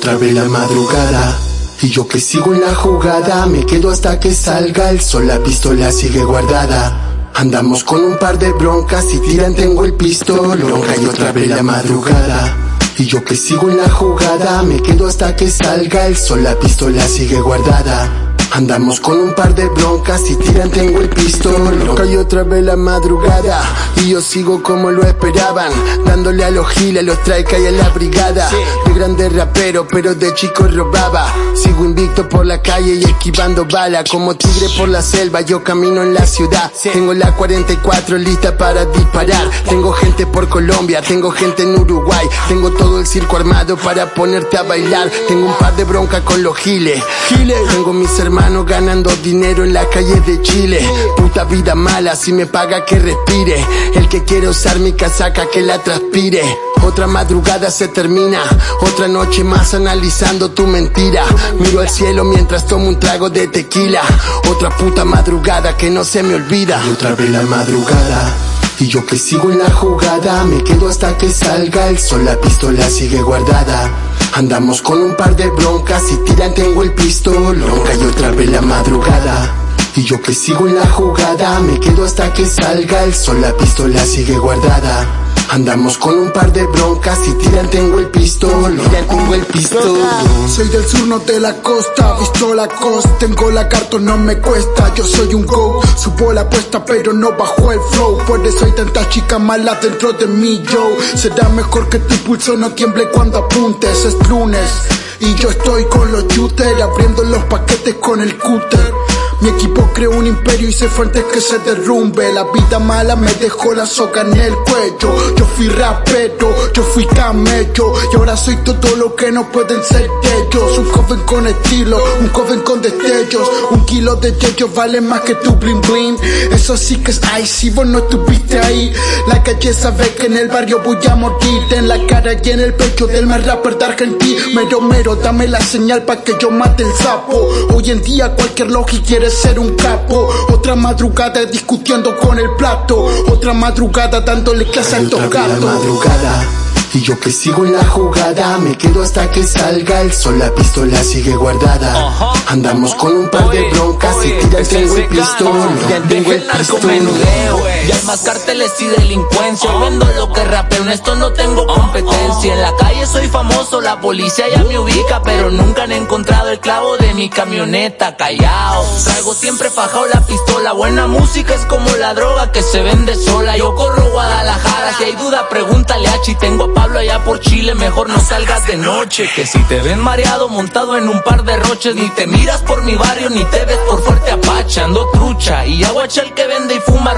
otra vez la madrugada. Y yo que sigo en la jugada, me quedo hasta que salga el sol, la pistola sigue guardada. Andamos con un par de broncas y tiran tengo el pistolón, y otra vez la madrugada. Y yo que sigo en la jugada, me quedo hasta que salga el sol, la pistola sigue guardada. Andamos con un par de broncas y tiran tengo el pistol. Cayó otra vez la madrugada y yo sigo como lo esperaban. Dándole a los giles, los trae y a la brigada. De grande rapero, pero de chico robaba. Sigo invicto por la calle y esquivando bala. Como tigre por la selva, yo camino en la ciudad. Tengo la 44 lista para disparar. Tengo gente por Colombia, tengo gente en Uruguay. Tengo todo el circo armado para ponerte a bailar. Tengo un par de broncas con los giles. Giles, tengo mis hermanos ganando dinero en la calle de Chile. Puta vida mala, si me paga que respire. El que quiere usar mi casaca que la transpire. Otra madrugada se termina, otra noche más analizando tu mentira. Miro al cielo mientras tomo un trago de tequila. Otra puta madrugada que no se me olvida. Otra vez la madrugada. Y yo que sigo en la jugada, me quedo hasta que salga el sol, la pistola sigue guardada. Andamos con un par de broncas y tiran tengo el pistolón. y otra vez la madrugada. Y yo que sigo en la jugada, me quedo hasta que salga el sol, la pistola sigue guardada. Andamos con un par de broncas y tiran tengo el pistol, tiran Soy del sur, no de la costa, visto la costa, tengo la carta, no me cuesta. Yo soy un go, supo la apuesta, pero no bajo el flow. Por eso hay tantas chicas malas dentro de mí, yo. Será mejor que tu pulso no tiemble cuando apuntes, es lunes. Y yo estoy con los shooters, abriendo los paquetes con el cúter. Mi equipo creó un imperio y se fue antes que se derrumbe. La vida mala me dejó la soga en el cuello. Yo fui rapero, yo fui camello. Y ahora soy todo lo que no pueden ser ellos. Un joven con estilo, un joven con destellos. Un kilo de ellos vale más que tu bling bling. Eso sí que es ay, si vos no estuviste ahí. La calle sabe que en el barrio voy a morir. En la cara y en el pecho del más rapper de Argentina. Mero, mero, dame la señal para que yo mate el sapo. Hoy en día cualquier logi quiere ser un capo. Otra madrugada discutiendo con el plato. Otra madrugada dándole clase al tocato. madrugada. Y yo que sigo en la jugada, me quedo hasta que salga el sol, la pistola sigue guardada. Andamos con un par de broncas y tiras tengo el pistol. Tengo el menudeo. Y hay más carteles y delincuencia. Vendo lo que rapeo, en esto no tengo competencia. En la calle soy famoso, la policía ya me ubica, pero nunca han encontrado el clavo de mi camioneta. Callao, traigo siempre fajado la pistola. Buena música es como la droga que se vende sola. Yo corro Guadalajara, si hay duda, pregúntale a Chi. Tengo a Pablo allá por Chile, mejor no salgas de noche. Que si te ven mareado, montado en un par de roches, ni te miras por mi barrio, ni te ves por fuerte apache. Ando trucha y aguacha el que vende y fuma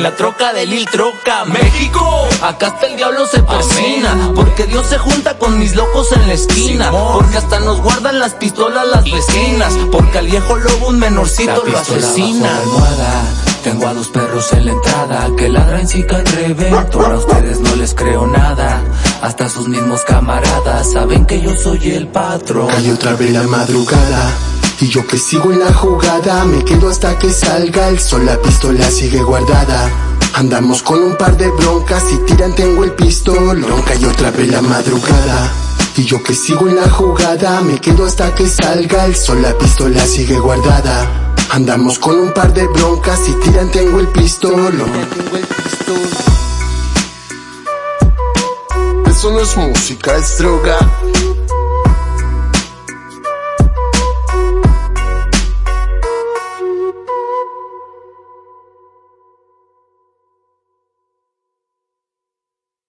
en la troca de Lil Troca. México, acá hasta el diablo se persina. Porque Dios se junta con mis locos en la esquina. Porque hasta nos guardan las pistolas las vecinas. Porque al viejo lobo un menorcito lo asesina. Tengo a dos perros en la entrada que ladran si caen revento. A ustedes no les creo nada. Hasta sus mismos camaradas saben que yo soy el patrón. Cae otra vez la madrugada. Y yo que sigo en la jugada, me quedo hasta que salga el sol, la pistola sigue guardada. Andamos con un par de broncas y tiran tengo el pistolón, y otra vez la madrugada. Y yo que sigo en la jugada, me quedo hasta que salga el sol, la pistola sigue guardada. Andamos con un par de broncas y tiran tengo el pistolo. Eso no es música, es droga.